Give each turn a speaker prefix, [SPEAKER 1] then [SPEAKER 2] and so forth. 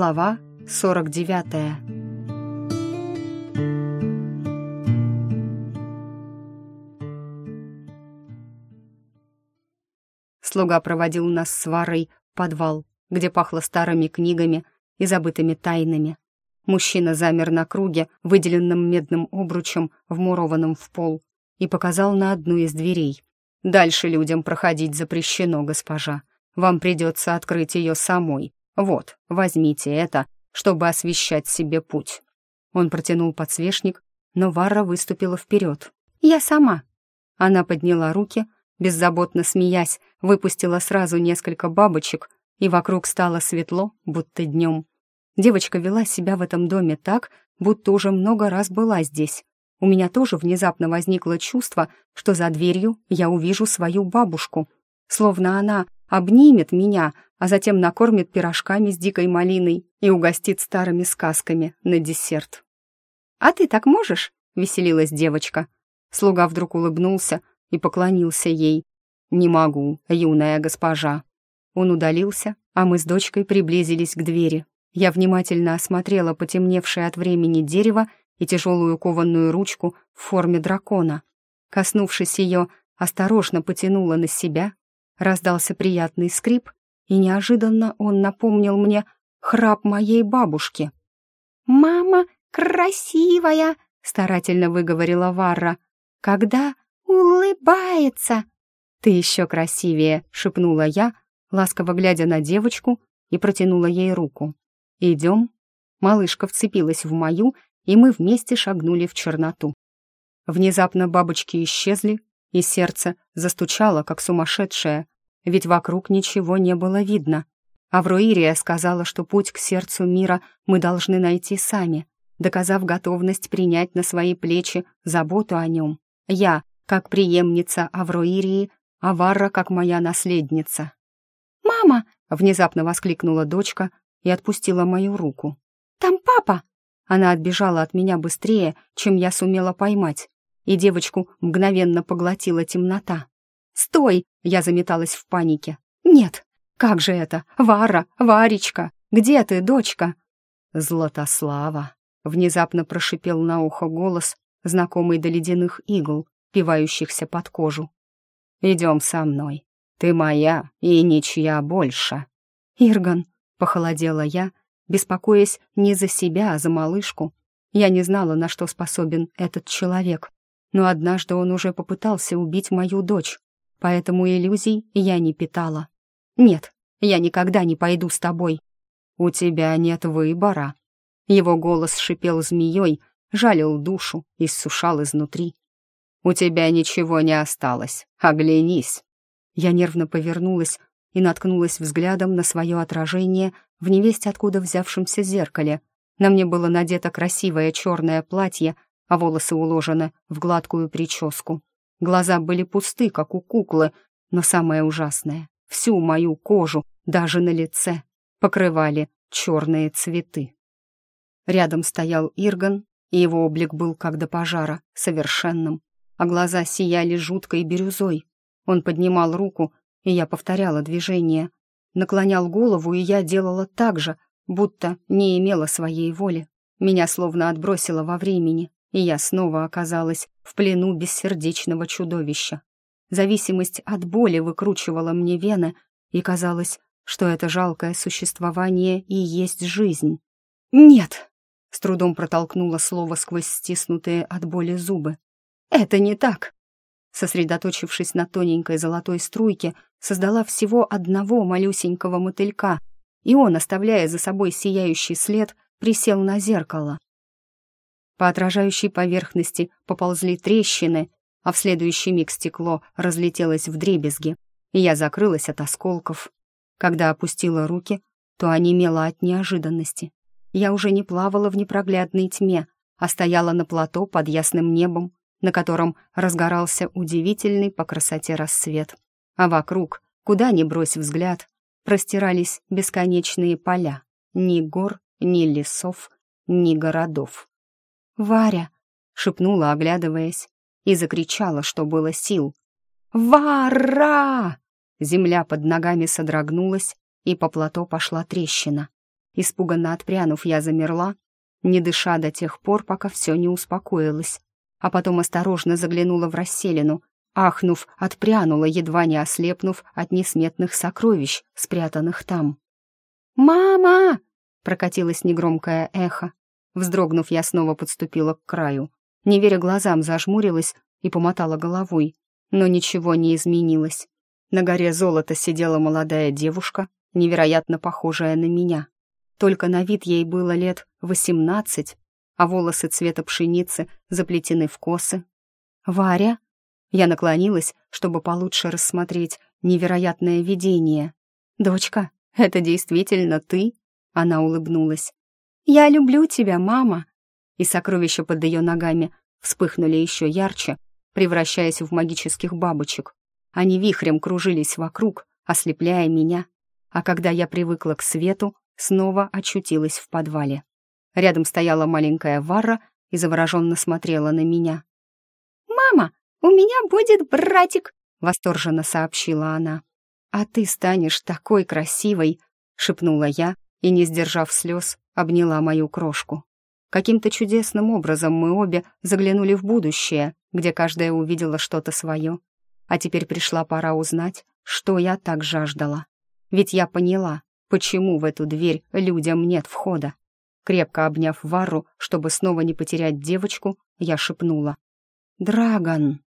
[SPEAKER 1] Глава 49 Слуга проводил нас с Варой в подвал, где пахло старыми книгами и забытыми тайнами. Мужчина замер на круге, выделенном медным обручем, вмурованным в пол, и показал на одну из дверей. «Дальше людям проходить запрещено, госпожа. Вам придется открыть ее самой. Вот, возьмите это, чтобы освещать себе путь». Он протянул подсвечник, но Варра выступила вперед. «Я сама». Она подняла руки, беззаботно смеясь, выпустила сразу несколько бабочек, и вокруг стало светло, будто днем. Девочка вела себя в этом доме так, будто уже много раз была здесь. У меня тоже внезапно возникло чувство, что за дверью я увижу свою бабушку, словно она обнимет меня, а затем накормит пирожками с дикой малиной и угостит старыми сказками на десерт. «А ты так можешь?» — веселилась девочка. Слуга вдруг улыбнулся и поклонился ей. «Не могу, юная госпожа». Он удалился, а мы с дочкой приблизились к двери. Я внимательно осмотрела потемневшее от времени дерево и тяжелую кованную ручку в форме дракона. Коснувшись ее, осторожно потянула на себя, раздался приятный скрип, и неожиданно он напомнил мне храп моей бабушки. «Мама красивая!» — старательно выговорила Варра. «Когда улыбается!» «Ты еще красивее!» — шепнула я, ласково глядя на девочку, и протянула ей руку. «Идем?» Малышка вцепилась в мою и мы вместе шагнули в черноту. Внезапно бабочки исчезли, и сердце застучало, как сумасшедшее, ведь вокруг ничего не было видно. Авруирия сказала, что путь к сердцу мира мы должны найти сами, доказав готовность принять на свои плечи заботу о нем. Я, как преемница Авруирии, а Варра, как моя наследница. «Мама!» — внезапно воскликнула дочка и отпустила мою руку. «Там папа!» Она отбежала от меня быстрее, чем я сумела поймать, и девочку мгновенно поглотила темнота. «Стой!» — я заметалась в панике. «Нет! Как же это? Вара! Варечка! Где ты, дочка?» «Златослава!» — внезапно прошипел на ухо голос, знакомый до ледяных игл, пивающихся под кожу. «Идем со мной. Ты моя и ничья больше». «Ирган!» — похолодела я, беспокоясь не за себя, а за малышку. Я не знала, на что способен этот человек, но однажды он уже попытался убить мою дочь, поэтому иллюзий я не питала. «Нет, я никогда не пойду с тобой». «У тебя нет выбора». Его голос шипел змеей, жалил душу, иссушал изнутри. «У тебя ничего не осталось. Оглянись». Я нервно повернулась и наткнулась взглядом на свое отражение в невесть откуда взявшемся зеркале. На мне было надето красивое черное платье, а волосы уложены в гладкую прическу. Глаза были пусты, как у куклы, но самое ужасное — всю мою кожу, даже на лице, покрывали черные цветы. Рядом стоял Ирган, и его облик был как до пожара, совершенным, а глаза сияли жуткой бирюзой. Он поднимал руку, и я повторяла движение, наклонял голову, и я делала так же, будто не имела своей воли. Меня словно отбросило во времени, и я снова оказалась в плену бессердечного чудовища. Зависимость от боли выкручивала мне вены, и казалось, что это жалкое существование и есть жизнь. «Нет!» — с трудом протолкнула слово сквозь стиснутые от боли зубы. «Это не так!» Сосредоточившись на тоненькой золотой струйке, создала всего одного малюсенького мотылька, и он, оставляя за собой сияющий след, присел на зеркало. По отражающей поверхности поползли трещины, а в следующий миг стекло разлетелось в дребезги, и я закрылась от осколков. Когда опустила руки, то онемела от неожиданности. Я уже не плавала в непроглядной тьме, а стояла на плато под ясным небом, на котором разгорался удивительный по красоте рассвет. А вокруг, куда ни брось взгляд, простирались бесконечные поля. Ни гор, ни лесов, ни городов. «Варя!» — шепнула, оглядываясь, и закричала, что было сил. «Вара!» Земля под ногами содрогнулась, и по плато пошла трещина. Испуганно отпрянув, я замерла, не дыша до тех пор, пока все не успокоилось. А потом осторожно заглянула в расселину, ахнув, отпрянула, едва не ослепнув от несметных сокровищ, спрятанных там. «Мама!» — прокатилось негромкое эхо. Вздрогнув, я снова подступила к краю. Не веря глазам, зажмурилась и помотала головой. Но ничего не изменилось. На горе золота сидела молодая девушка, невероятно похожая на меня. Только на вид ей было лет восемнадцать, а волосы цвета пшеницы заплетены в косы. «Варя?» Я наклонилась, чтобы получше рассмотреть невероятное видение. «Дочка, это действительно ты?» Она улыбнулась. «Я люблю тебя, мама!» И сокровища под ее ногами вспыхнули еще ярче, превращаясь в магических бабочек. Они вихрем кружились вокруг, ослепляя меня. А когда я привыкла к свету, снова очутилась в подвале. Рядом стояла маленькая Варра и завороженно смотрела на меня. «Мама, у меня будет братик!» — восторженно сообщила она. «А ты станешь такой красивой!» — шепнула я и, не сдержав слез, обняла мою крошку. Каким-то чудесным образом мы обе заглянули в будущее, где каждая увидела что-то свое. А теперь пришла пора узнать, что я так жаждала. Ведь я поняла, почему в эту дверь людям нет входа. Крепко обняв Варру, чтобы снова не потерять девочку, я шепнула. «Драгон!»